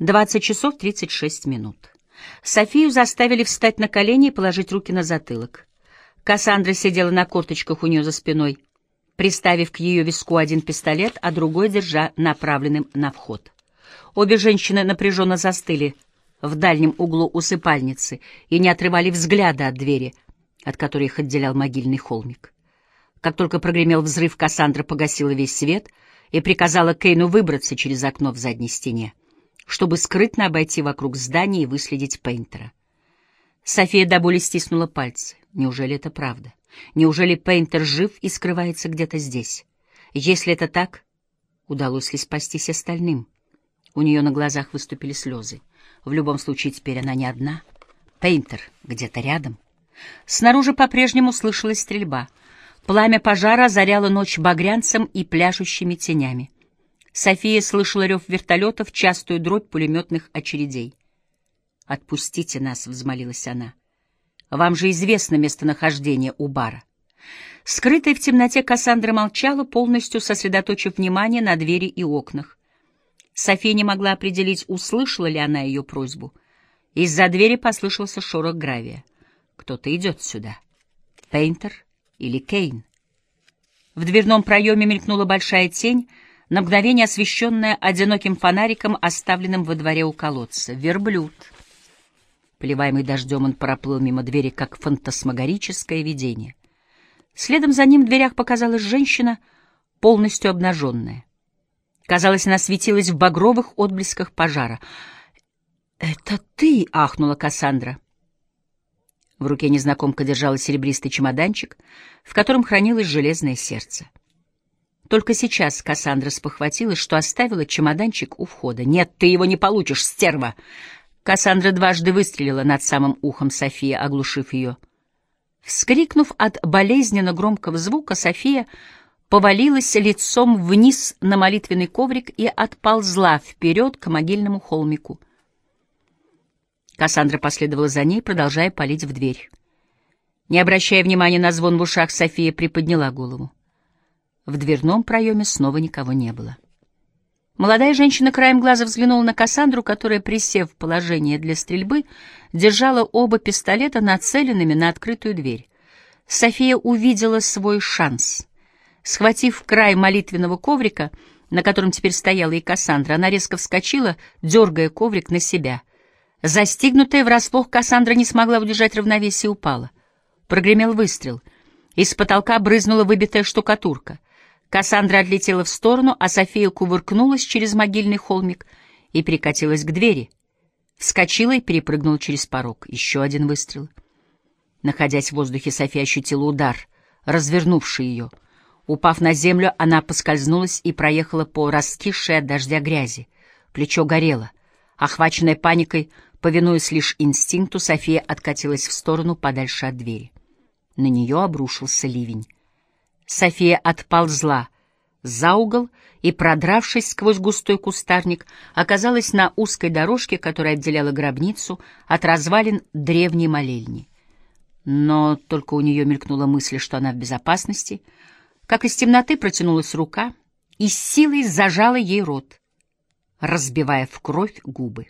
20 часов 36 минут. Софию заставили встать на колени и положить руки на затылок. Кассандра сидела на корточках у нее за спиной, приставив к ее виску один пистолет, а другой держа направленным на вход. Обе женщины напряженно застыли в дальнем углу усыпальницы и не отрывали взгляда от двери, от которой их отделял могильный холмик. Как только прогремел взрыв, Кассандра погасила весь свет и приказала Кейну выбраться через окно в задней стене, чтобы скрытно обойти вокруг здания и выследить Пейнтера. София до боли стиснула пальцы. Неужели это правда? Неужели Пейнтер жив и скрывается где-то здесь? Если это так, удалось ли спастись остальным? У нее на глазах выступили слезы. В любом случае, теперь она не одна. Пейнтер где-то рядом. Снаружи по-прежнему слышалась стрельба. Пламя пожара озаряло ночь багрянцем и пляшущими тенями. София слышала рев вертолетов, частую дробь пулеметных очередей. «Отпустите нас», — взмолилась она. «Вам же известно местонахождение у бара». Скрытая в темноте Кассандра молчала, полностью сосредоточив внимание на двери и окнах. София не могла определить, услышала ли она ее просьбу. Из-за двери послышался шорох гравия. Кто-то идет сюда. Пейнтер или Кейн? В дверном проеме мелькнула большая тень, на мгновение освещенная одиноким фонариком, оставленным во дворе у колодца. Верблюд. Плеваемый дождем он проплыл мимо двери, как фантасмагорическое видение. Следом за ним в дверях показалась женщина, полностью обнаженная. Казалось, она светилась в багровых отблесках пожара. «Это ты!» — ахнула Кассандра. В руке незнакомка держала серебристый чемоданчик, в котором хранилось железное сердце. Только сейчас Кассандра спохватилась, что оставила чемоданчик у входа. «Нет, ты его не получишь, стерва!» Кассандра дважды выстрелила над самым ухом Софии, оглушив ее. Вскрикнув от болезненно громкого звука, София повалилась лицом вниз на молитвенный коврик и отползла вперед к могильному холмику. Кассандра последовала за ней, продолжая палить в дверь. Не обращая внимания на звон в ушах, София приподняла голову. В дверном проеме снова никого не было. Молодая женщина краем глаза взглянула на Кассандру, которая, присев в положение для стрельбы, держала оба пистолета нацеленными на открытую дверь. София увидела свой шанс — Схватив край молитвенного коврика, на котором теперь стояла и Кассандра, она резко вскочила, дергая коврик на себя. Застигнутая врасплох, Кассандра не смогла удержать равновесие и упала. Прогремел выстрел. Из потолка брызнула выбитая штукатурка. Кассандра отлетела в сторону, а София кувыркнулась через могильный холмик и перекатилась к двери. Вскочила и перепрыгнула через порог. Еще один выстрел. Находясь в воздухе, София ощутила удар, развернувший ее — Упав на землю, она поскользнулась и проехала по раскисшей от дождя грязи. Плечо горело. Охваченная паникой, повинуясь лишь инстинкту, София откатилась в сторону подальше от двери. На нее обрушился ливень. София отползла за угол и, продравшись сквозь густой кустарник, оказалась на узкой дорожке, которая отделяла гробницу от развалин древней молельни. Но только у нее мелькнула мысль, что она в безопасности — как из темноты протянулась рука и с силой зажала ей рот, разбивая в кровь губы.